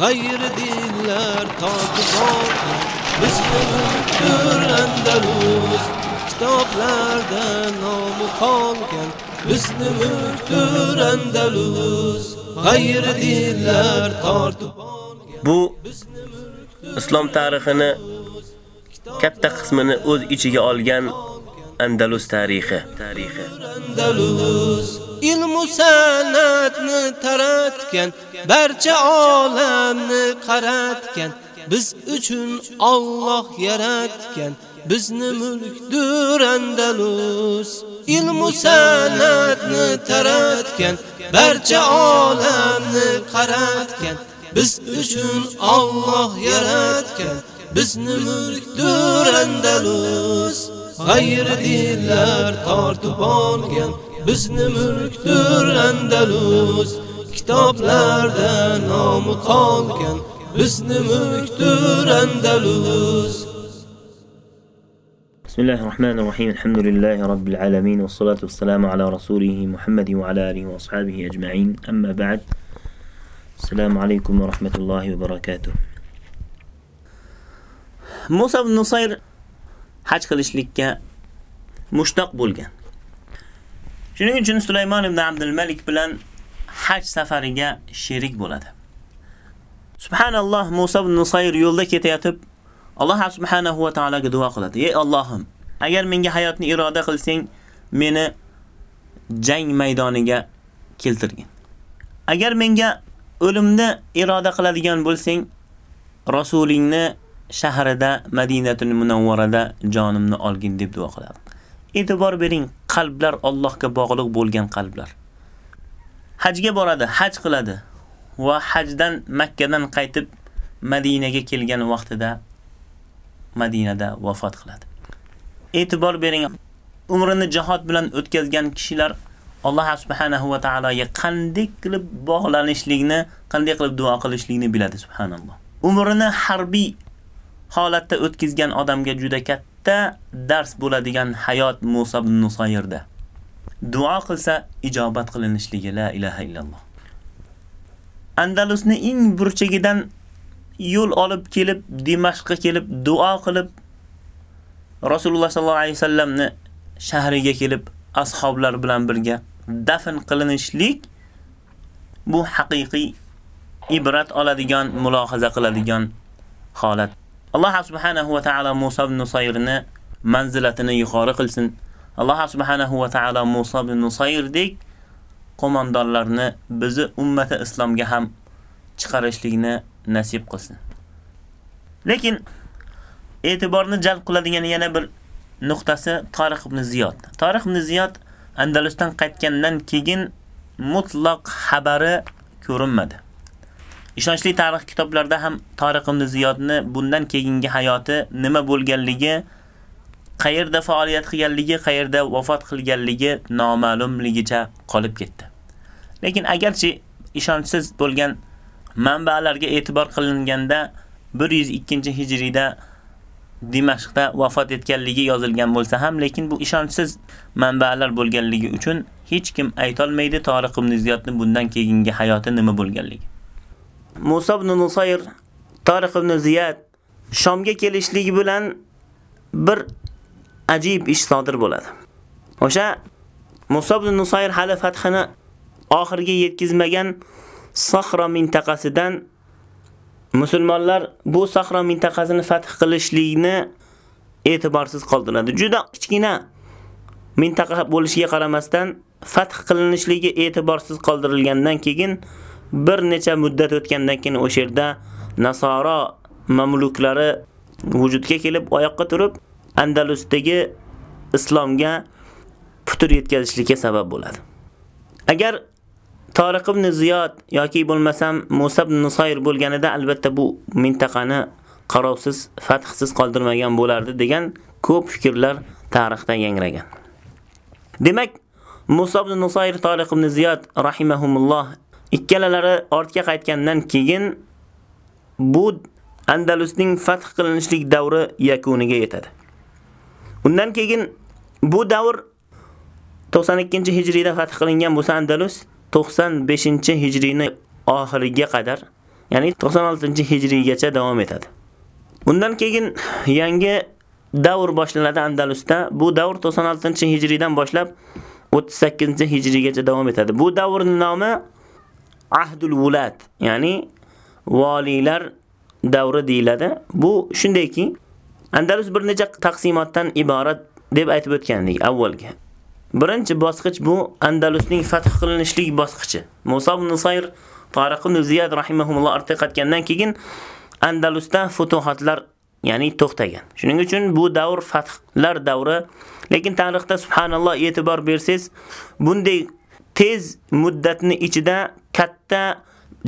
g'ayri dinlar totib olgan bizni mulkdir Andalus. Kitoblarda nomi qolgan bizni mulkdir Andalus. G'ayri dinlar tortib olgan Bu islom tarixini katta qismini o'z ichiga olgan Andalus tarixi. Tarixi. Andalus ilmu sanatni taratgan barcha olamni qaratgan biz uchun Alloh yaratgan bizni mulkdir Andalus. Ilmu sanatni taratgan barcha olamni qaratgan biz uchun Alloh yaratgan bizni mulkdir Andalus. G'ayri dinlar tortib olgan bizni mulkdir Andalus kitoblarda nomi qolgan bizni mulkdir Andalus بسم الله الرحمن الرحيم الحمد لله رب العالمين والصلاة والسلام على رسوله محمد وعلى آله وأصحابه أجمعين أما بعد السلام عليكم ورحمة الله وبركاته Musa ibn Nusayr haj qilishlikka mushtaq bo'lgan. Shuning uchun Sulaymon ibn Abdul Malik bilan haj safariga sherik bo'ladi. Subhanalloh Musa ibn Nusayr yo'lda ketayotib Alloh subhanahu va taolaga duo qiladi. Ey Allohim, agar menga hayotni iroda qilsang, meni jang maydoniga keltirgin. Agar menga o'limni iroda qiladigan bo'lsang, rasulingni shahrida Madinatul Munawvarada jonimni olgin deb duo qiladi. E'tibor bering, qalblar Allohga bog'liq bo'lgan qalblar. Hajga boradi, haj qiladi va hajdan Makkadan qaytib Madinaga kelgan vaqtida Madinada vafot qiladi. E'tibor bering, umrini jihad bilan o'tkazgan kishilar Alloh subhanahu va taologa qanday qilib bog'lanishlikni, qanday qilib duo qilishlikni biladi subhanalloh. Umrini harbiy holatda o'tkazgan odamga juda katta dars bo'ladigan hayot Musa ibn Nusayrda. Duo qilsa ijobat qilinishligi la ilaha illalloh. Andalusni eng burchagidan yo'l olib kelib Dimashqqa kelib duo qilib Rasululloh sallallohu alayhi vasallamni shahriga kelib ashoblar bilan birga dafn qilinishlik bu haqiqiy ibrat oladigan, mulohaza qiladigan holat. Alloh subhanahu va taolo Musa ibn Nusayrni manzilatini yuqori qilsin. Alloh subhanahu va taolo Musa ibn Nusayrdek qo'mondonlarni bizni ummati islomga ham chiqarishlikni nasib qilsin. Lekin e'tiborni jalb qiladigan yana bir nuqtasi Tariq ibn Ziyod. Tariq ibn Ziyod Andalusdan qaytgandan keyin mutlaq xabari ko'rinmadi. Ishonchli tarix kitoblarida ham Tariq ibn Ziyodni bundan keyingi hayoti nima bo'lganligi, qayerda faoliyat qilganligi, qayerda vafot qilganligi noma'lumligicha qolib ketdi. Lekin agarchi ishonchsiz bo'lgan manbalarga e'tibor qilinganda 102-hijriyda Dimashqda vafot etganligi yozilgan bo'lsa ham, lekin bu ishonchsiz manbalar bo'lganligi uchun hech kim ayta olmaydi Tariq ibn Ziyodni bundan keyingi hayoti nima bo'lganligi. Musa ibn Nusayr Tariq ibn Ziyad Shomga kelishligi bilan bir ajib ish sodir bo'ladi. O'sha Musa ibn Nusayr hali fathini oxirga yetkazmagan Sahra mintaqasidan musulmonlar bu Sahra mintaqasini fath qilishlikni e'tiborsiz qoldiradi. Juda kichkina mintaqa bo'lishiga qaramasdan fath qilinishligi e'tiborsiz qoldirilgandan keyin bir necha muddat o'tgandan keyin o'sha yerda Nasoro mamluklari vujudga kelib oyoqqa turib Andalusdagi islomga putur yetkazishlikka sabab bo'ladi. Agar Tariq ibn Ziyod yoki bo'lmasam Musa ibn Nusayr bo'lganida albatta bu mintaqani qarovsiz, fathsiz qoldirmagan bo'lardi degan ko'p fikrlar tarixda yangragan. Demak, Musa ibn Nusayr Tariq ibn Ziyod rahimahumulloh ikkalalari ortga qaytgandan keyin bu Andalusning fath qilinishlik davri yakuniga yetadi. Undan keyin bu davr 92-hijriyda fath qilingan bo'lsa Andalus 95-hijriyning oxiriga qadar, ya'ni 96-hijriygacha davom etadi. Undan keyin yangi davr boshlanadi Andalusda. Bu davr 96-hijriydan boshlab 38-hijriygacha davom etadi. Bu davrning nomi Ahdul Wulat, ya'ni valiylar davri deyiladi. Bu shundayki, Andalus bir necha taqsimotdan iborat deb aytib o'tgandik avvalgi. Birinchi bosqich bu Andalusning fath qilinishlik bosqichi. Musa ibn Sayr, Tariq ibn Ziyad rahimahumulloh artiqatgandan keyin Andalusda futuhatlar ya'ni to'xtagan. Shuning uchun bu davr fathlar davri, lekin tarixda subhanalloh e'tibor bersangiz, bunday tez muddatni ichida katta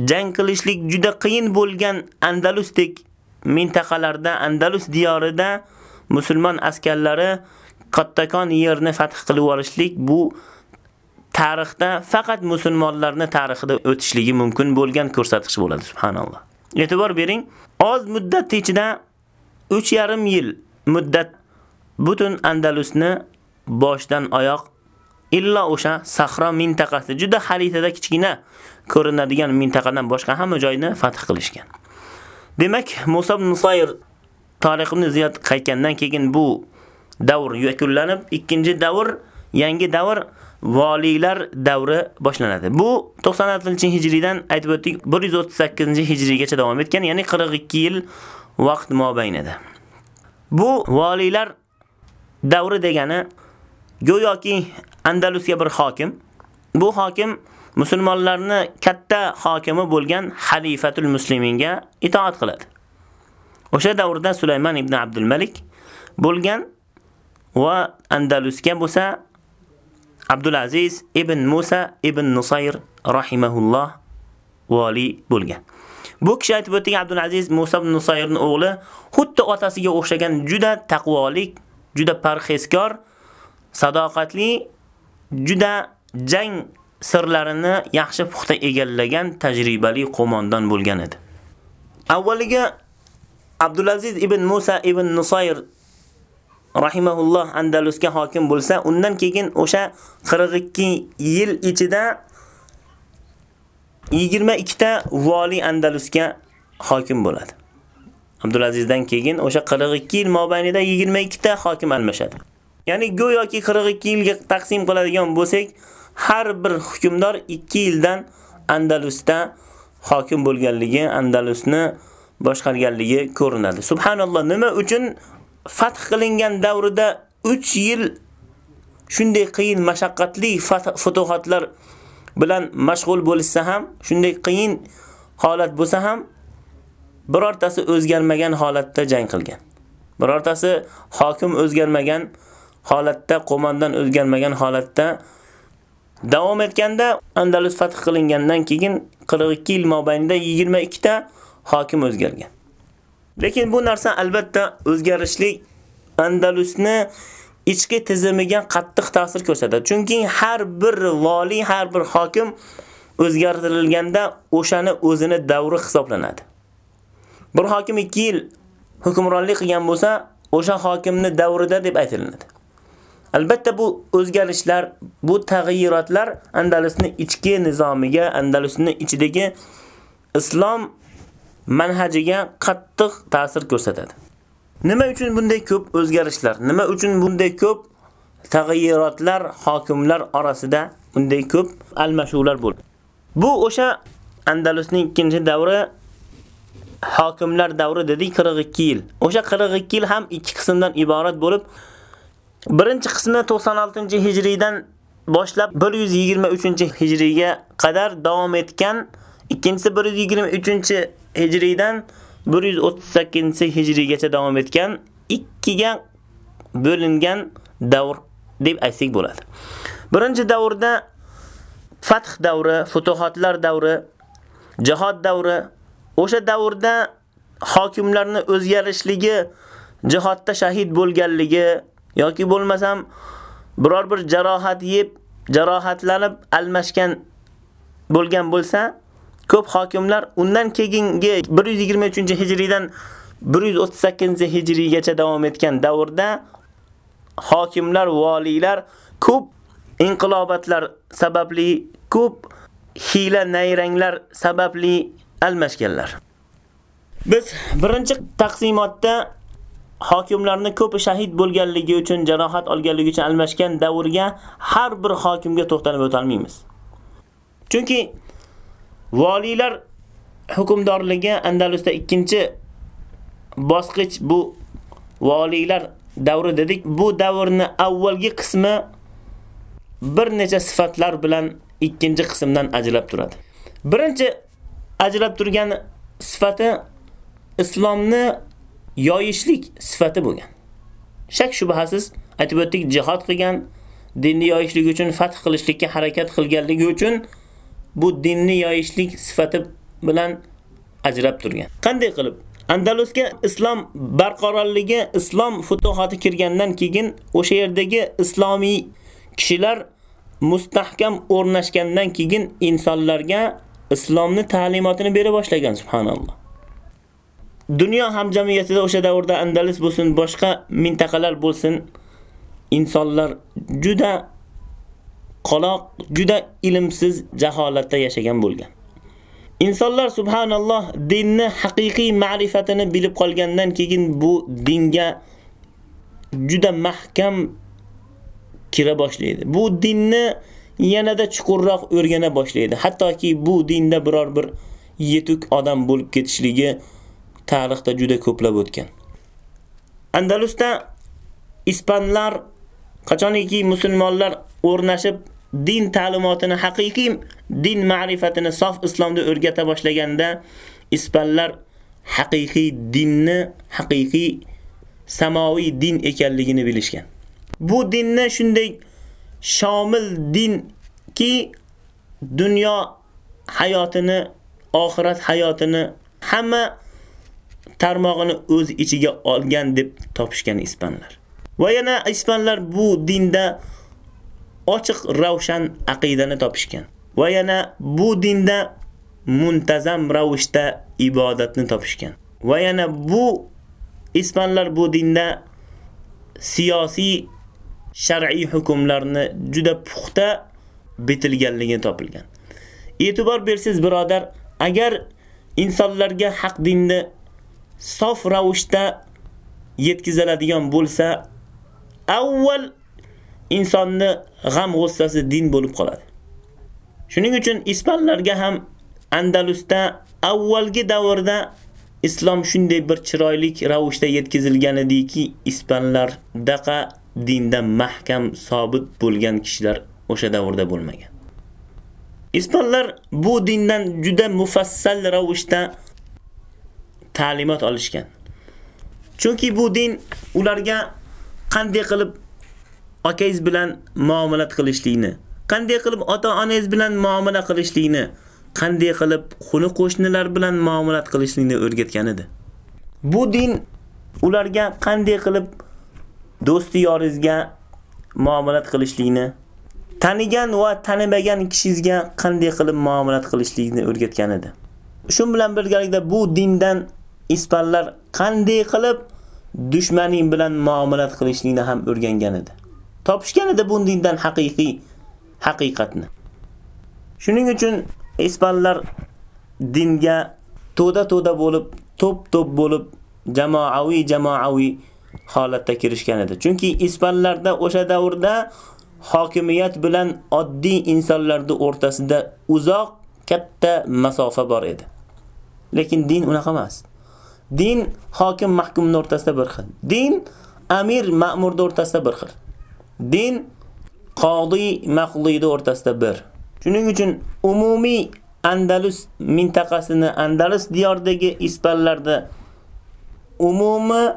jang qilishlik juda qiyin bo'lgan Andalusdek mintaqalarda, Andalus diyorida musulmon askarlari kattakon yerni fath qilib olishlik bu tarixda faqat musulmonlarning tarixida o'tishligi mumkin bo'lgan ko'rsatkich bo'ladi subhanalloh. E'tibor bering, oz muddat ichida 3,5 yil muddat butun Andalusni boshdan oyoq illa o'sha Sahro mintaqasi juda xaritada kichkina ko'rinadigan mintaqadan boshqa hamma joyni fath qilishgan. Demak, Musa ibn Nusayr Tariq ibn Ziyad qaytgandan keyin bu davr yakunlanib, ikkinchi davr, yangi davr valiylar davri boshlanadi. Bu 96-hijriydan aytib o'tdik, 138-hijriygacha davom etgan, ya'ni 42 yil vaqt mobaynida. Bu valiylar davri degani go'yoki Andalusga bir hokim. Bu hokim musulmonlarni katta hokimi bo'lgan Xalifatul Musliminga itoat qiladi. O'sha davrda Sulaymon ibn Abdul Malik bo'lgan va Andalusga bo'lsa Abdulaziz ibn Musa ibn Nusayr rahimahulloh vali bo'lgan. Bu kishi aytib o'tgan Abdulaziz Musa ibn Nusayrning o'g'li xuddi otasiga o'xshagan juda taqvolik, juda parhezkor, sadoqatli, juda jang sirlarini yaxshi puxta egallagan tajribali qo'mondan bo'lgan edi. Avvaliga Abdulaziz ibn Musa ibn Nusayr rahimahulloh Andalusga hokim bo'lsa, undan keyin o'sha 42 yil ichida 22 ta vali Andalusga hokim bo'ladi. Abdulazizdan keyin o'sha 42 yil mobaynida 22 ta hokim almashadi. Ya'ni go'yoki 42 yilga taqsim qiladigan bo'lsak, har bir hukmdor 2 yildan Andalusda hokim bo'lganligi, Andalusni boshqarganligi ko'rinadi. Subhanalloh, nima uchun fath qilingan davrida 3 yil shunday qiyin mashaqqatli futuhatlar bilan mashg'ul bo'lsa ham, shunday qiyin holat bo'lsa ham birortasi o'zgarmagan holatda jang qilgan. Birortasi hokim o'zgarmagan holatda, qo'mondan o'zgarmagan holatda davom etganda Andalus fath qilingandan keyin 42 yil mobaynida 22 ta hokim o'zgargan. Lekin bu narsa albatta o'zgarishlik Andalusni ichki tizimiga qattiq ta'sir ko'rsatadi. Chunki har bir vali, har bir hokim o'zgartirilganda o'shani o'zini davri hisoblanadi. Bir hokim 2 yil hukmronlik qilgan bo'lsa, o'sha hokimni davrida deb aytiladi. Albatta bu o'zgarishlar, bu tag'yirotlar Andalusning ichki nizomiga, Andalusning ichidagi islom manhajiga qattiq ta'sir ko'rsatadi. Nima uchun bunday ko'p o'zgarishlar, nima uchun bunday ko'p tag'yirotlar hokimlar orasida bunday ko'p almashuvlar bo'ldi? Bu o'sha Andalusning ikkinchi davri hokimlar davri dedik 42 yil. O'sha 42 yil ham ikki qismdan iborat bo'lib, birinchi qismi 96-hijriydan boshlab 123-hijriyga qadar davom etgan, ikkinchisi 123 hijriydan 138-hijriygacha davom etgan. Ikkiga bo'lingan davr deb aytsak bo'ladi. Birinchi davrda fath davri, futuhatlar davri, jihad davri, o'sha davrda hokimlarning o'zgarishligi, jihodda shahid bo'lganligi yoki bo'lmasam biror bir jarohat yeb, jarohatlanib almashgan bo'lgan bo'lsa, ko'p hokimlar undan keyingi 123-hijriydan 138-hijriygacha davom etgan davrda hokimlar, valiylar ko'p inqilobatlar sababli, ko'p hiyla nayranglar sababli almashganlar. Biz birinchi taqsimotda hokimlarni ko'pi shahid bo'lganligi uchun, jarohat olganligi uchun almashgan davrga har bir hokimga to'xtalib o'talmaymiz. Chunki valiylar hukmdorligi Andalusda ikkinchi bosqich bu valiylar davri dedik. Bu davrni avvalgi qismi bir necha sifatlar bilan ikkinchi qismdan ajralib turadi. Birinchi ajralib turgan sifati islomni yoyishlik sifati bo'lgan. Shak shubhasiz aytib o'tdik, jihad qilgan, dinni yoyishlik uchun fath qilishlikka harakat qilganligi uchun bu dinni yoyishlik sifati bilan ajrab turgan. Qanday qilib? Andalusga islom barqarorligi, islom futuhati kirgandan keyin o'sha yerdagi islomiy kishilar mustahkam o'rnashgandan keyin insonlarga islomni ta'limotini bera boshlagan subhanalloh. Dunyo hamjamiyatida o'sha davrda Andalus bo'lsin, boshqa mintaqalar bo'lsin, insonlar juda qoloq, juda ilmsiz jaholatda yashagan bo'lgan. Insonlar subhanalloh dinni haqiqiy ma'rifatini bilib qolgandan keyin bu dinga juda mahkam kira boshlaydi. Bu dinni yanada chuqurroq o'rgana boshlaydi. Hattoki bu dinda biror bir yetuk odam bo'lib ketishligi tarixda juda ko'plab o'tgan. Andalusda ispanlar qachoniki musulmonlar o'rnashib din ta'limotini haqiqiy din ma'rifatini sof islomda o'rgata boshlaganda ispanlar haqiqiy dinni, haqiqiy samoviy din ekanligini bilishgan. Bu dinni shunday shomil dinki dunyo hayotini, oxirat hayotini hamma tarmog'ini o'z ichiga olgan deb topishgan ispanlar. Va yana ispanlar bu dinda ochiq ravshan aqidani topishgan. Va yana bu dinda muntazam ravishda ibodatni topishgan. Va yana bu ispanlar bu dinda siyosiy shar'iy hukmlarni juda puxta bitilganligi topilgan. E'tibor bersiz birodar, agar insonlarga haq dinni sof ravishda yetkaziladigan bo'lsa, avval insonni g'am g'ussasi din bo'lib qoladi. Shuning uchun ispanlarga ham Andalusda avvalgi davrda islom shunday bir chiroyli ravishda yetkazilgan ediki, ispanlar daqa dinda mahkam sobit bo'lgan kishilar o'sha davrda bo'lmagan. Ispanlar bu dindan juda mufassal ravishda ta'limot olishgan. Chunki bu din ularga qanday qilib okangiz bilan muomalat qilishlikni, qanday qilib ota-onangiz bilan muomala qilishlikni, qanday qilib xuni qo'shnilar bilan muomalat qilishlikni o'rgatgan edi. Bu din ularga qanday qilib do'sti yoringizga muomalat qilishlikni, tanigan va tanimagan kishingizga qanday qilib muomalat qilishlikni o'rgatgan edi. Shu bilan birgalikda bu dindan ispanlar qanday qilib dushmaning bilan muomalat qilishlikni ham o'rgangan edi. Topishgan edi bu haqiqiy haqiqatni. Shuning uchun ispanlar dinga to'da-to'da bo'lib, to'p-to'p bo'lib, jamoaviy-jamoaviy holatda kirishgan edi. Chunki ispanlarda o'sha davrda hokimiyat bilan oddiy insonlarni o'rtasida uzoq katta masofa bor edi. Lekin din unaqa emas. Din hokim mahkumning o'rtasida bir xil. Din amir ma'murning o'rtasida bir xil. Din qodi maqliyning o'rtasida bir. Shuning uchun umumiy Andalus mintaqasini Andalus diyoridagi ispanlarda umumi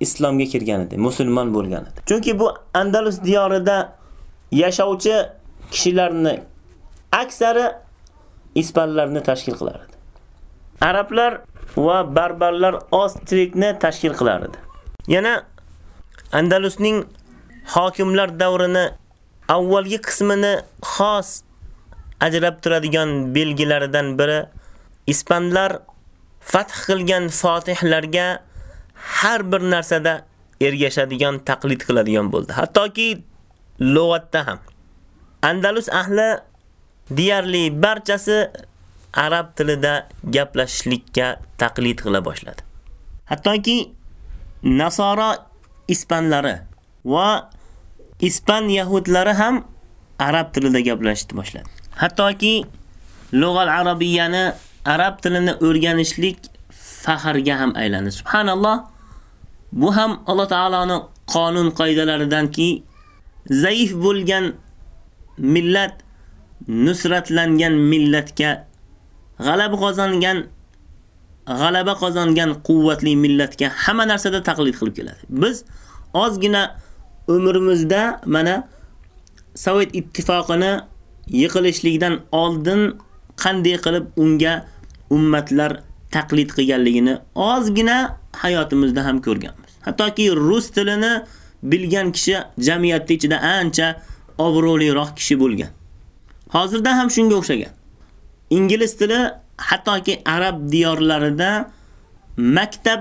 islomga kirgan edi, musulmon bo'lgan edi. Chunki bu Andalus diyorida yashovchi kishilarni aksari ispanlarni tashkil qilardi. Arablar va barbarlar ostrikni tashkil qilar edi. Yana Andalusning hokimlar davrini avvalgi qismini xos ajrab turadigan belgilaridan biri ispanlar fath qilgan fotihlarga har bir narsada ergashadigan, taqlid qiladigan bo'ldi. Hattoki lug'atda ham. Andalus ahli deyarli barchasi arab tilida gaplashishlikka taqlid qila boshladi. Hattoki nasora ispanlari va ispan yahudlari ham arab tilida gaplashishni boshladi. Hattoki lug'al arabiyani arab tilini o'rganishlik faxrga ham aylandi. Subhanalloh. Bu ham Alloh taoloning qonun qoidalaridanki zaif bo'lgan millat nusratlangan millatga g'alaba qozongan g'alaba qozongan quvvatli millatga hamma narsada taqlid qilib keladi. Biz ozgina umrimizda mana Sovet ittifoqini yiqilishlikdan oldin qanday qilib unga ummatlar taqlid qilganligini ozgina hayotimizda ham ko'rganmiz. Hattoki rus tilini bilgan kishi jamiyatda ichida ancha obro'liroq kishi bo'lgan. Hozirda ham shunga o'xshagan. Ingliz tili hattoki arab diyorlarida maktab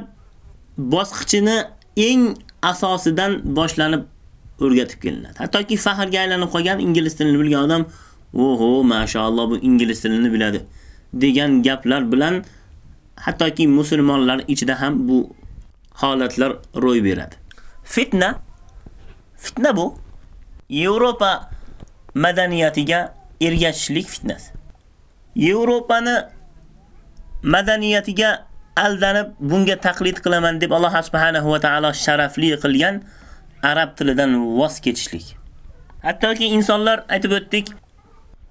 bosqichini eng asosidan boshlanib o'rgatib kelinadi. Hattoki faxrga aylanib qolgan ingliz tilini bilgan odam, "Oho, mashalloh bu ingliz tilini biladi" degan gaplar bilan hattoki musulmonlar ichida ham bu holatlar ro'y beradi. Fitna fitna bu Yevropa madaniyatiga ergashishlik fitnasi. Yevropani madaniyatiga aldanib bunga taqlid qilaman deb Alloh subhanahu va taolo sharafli qilgan arab tilidan voz kechishlik. Hattoki insonlar aytib o'tdik,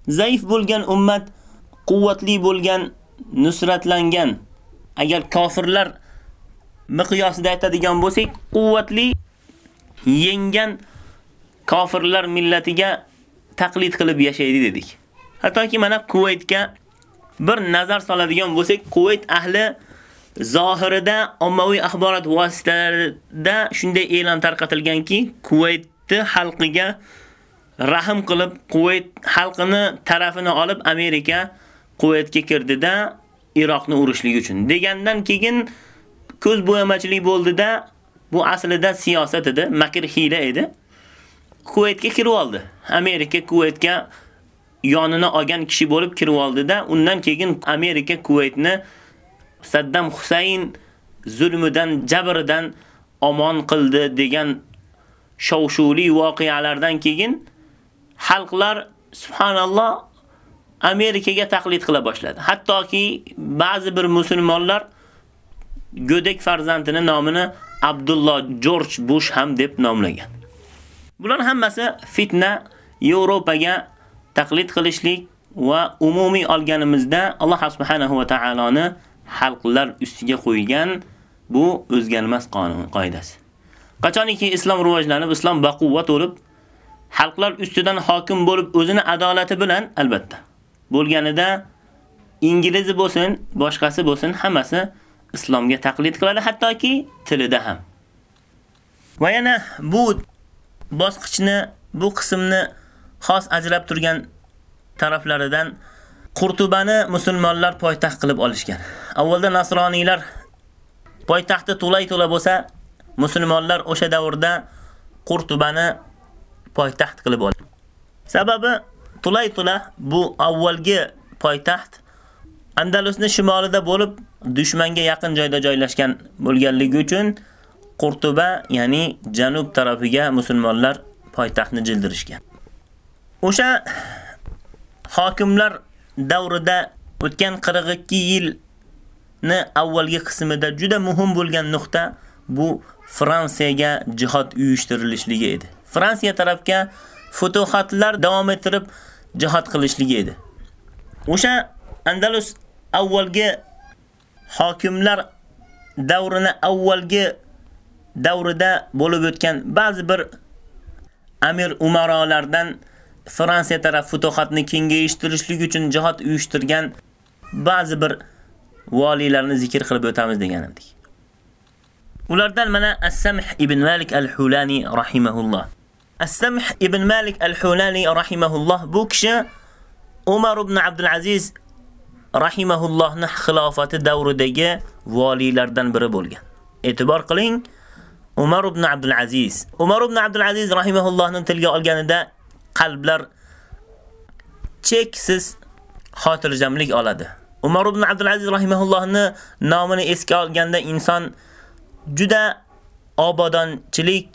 zaif bo'lgan ummat quvvatli bo'lgan, nusratlangan. Agar kofirlar miqyosida aytadigan bo'lsak, quvvatli yengan kofirlar millatiga taqlid qilib yashaydi dedik. Hattoki mana Kuvaytga bir nazar soladigan bo'lsak, Kuvayt ahli zohirida ommaviy axborot vositalarida shunday e'lon tarqatilganki, Kuvaytni xalqiga rahim qilib, Kuvayt xalqini tarafini olib Amerika Kuvaytga kirdida Iroqni urishlik uchun. Degandan keyin ko'z bo'yamachilik bo'ldida, bu aslida siyosat edi, makr hiyla edi. Kuvaytga kirib oldi. Amerika Kuvaytga yonini olgan kishi bo'lib kirib oldida, undan keyin Amerika Kuvaytni Saddam Husayn zulmidan, jabridan omon qildi degan shovshuvli voqealardan keyin xalqlar subhanalloh Amerikaga taqlid qila boshladi. Hattoki ba'zi bir musulmonlar go'dak farzandini nomini Abdullah George Bush ham deb nomlagan. Bular hammasi fitna Yevropaga taqlid qilishlik va umumiy olganimizda Alloh subhanahu va taoloni xalqlar ustiga qo'ygan bu o'zgarmas qonun qoidasi. Qachoniki islom rivojlanib, islom baquvvat bo'lib, xalqlar ustidan hokim bo'lib, o'zini adolati bilan albatta bo'lganida inglizi bo'lsin, boshqasi bo'lsin, hammasi islomga taqlid qiladi, hattoki tilida ham. Va yana bu bosqichni, bu qismni xos ajrab turgan taraflaridan Qurtubani musulmonlar poytaxt qilib olishgan. Avvalda nasroniylar poytaxti to'lay-to'la bo'lsa, musulmonlar o'sha davrda Qurtubani poytaxt qilib oldi. Sababi to'lay-to'la bu avvalgi poytaxt Andalusning shimolida bo'lib, dushmanga yaqin joyda joylashgan bo'lganligi uchun Qurtuba, ya'ni janub tarafiga musulmonlar poytaxtni jildirishgan. O'sha hokimlar davrida o'tgan 42 yilni avvalgi qismida juda muhim bo'lgan nuqta bu Fransiyaga jihad uyushtirilishligi edi. Fransiya tarafga futuhatlar davom ettirib jihad qilishligi edi. O'sha Andalus avvalgi hokimlar davrini avvalgi davrida bo'lib o'tgan ba'zi bir amir umarolardan Fransiya taraf futohatni kengayishtirishlik uchun jihad uyushtirgan ba'zi bir valilarni zikr qilib o'tamiz degan edik. Ulardan mana As-Samh ibn Malik al-Hulani rahimahulloh. As-Samh ibn Malik al-Hulani rahimahulloh bu kishi Umar ibn Abdul Aziz rahimahullohning xilofati davridagi valilardan biri bo'lgan. E'tibor qiling, Umar ibn Abdul Aziz. Umar ibn Abdul Aziz rahimahullohning tilga olganida qalblar cheksiz xotirjamlik oladi. Umar ibn Abdul Aziz rahimahullohni nomini esga olganda inson juda obodonchilik,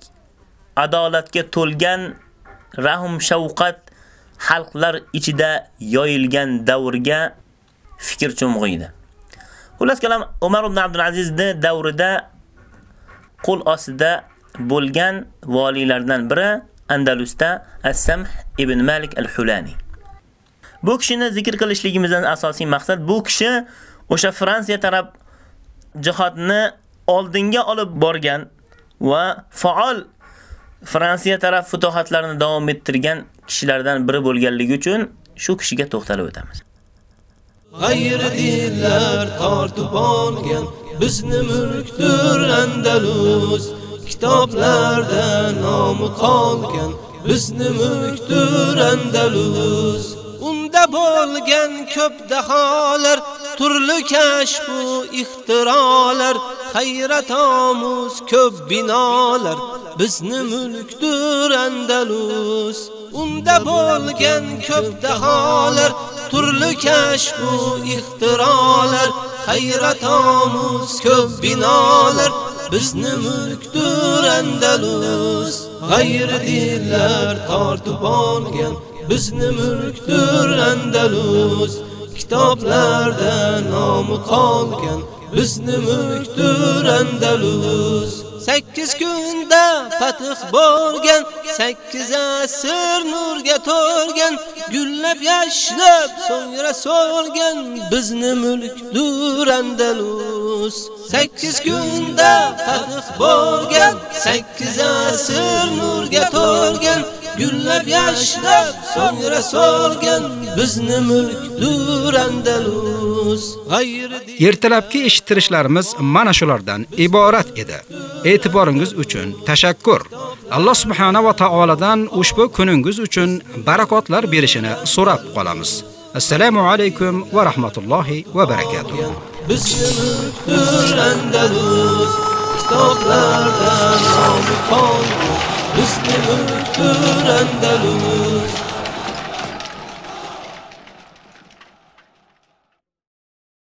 adolatga to'lgan rahm shafqat xalqlar ichida yoyilgan davrga fikr cho'mg'iydi. Xullas kalam Umar ibn Abdul Azizni davrida qo'l ostida bo'lgan valilardan biri Andalusda As-Samh ibn Malik al-Hulani. Bu kishini zikr qilishligimizdan asosiy maqsad bu kishi o'sha Fransiya taraf jihodni oldinga olib borgan va faol Fransiya taraf futuhatlarini davom ettirgan kishilardan biri bo'lganligi uchun shu kishiga to'xtalib o'tamiz. G'ayri dinlar tortib olgan bizni mulkdir Andalus kitoblarda nomi qolgan bizni mulkdir Andalus. Unda bo'lgan ko'p daholar turli kashf va ixtirolar hayrat omuz ko'p binolar bizni mulkdir Andalus. Unda bo'lgan ko'p daholar turli kashf va ixtirolar hayrat omuz ko'p binolar bizni mulkdir Andalus. G'ayri dinlar tortib olgan. Bizni mulkdir Andalus. Kitoblarda nomi qolgan. Bizni mulkdir Andalus. 8 kunda fath bo'lgan 8 asr nurga to'lgan gullab yashnab so'ngra so'lgan bizni mulkdur Andalus. 8 kunda fath bo'lgan 8 asr nurga to'lgan gullab yashnab so'ngra so'lgan bizni mulkdur Andalus. Ertalabki eshittirishlarimiz mana shulardan iborat edi. E'tiboringiz uchun tashakkur. Alloh subhanahu va taoladan ushbu kuningiz uchun barakotlar berishini so'rab qolamiz. Assalomu alaykum va rahmatullohi va mulkdir Andalus kitoblardan nomi Andalus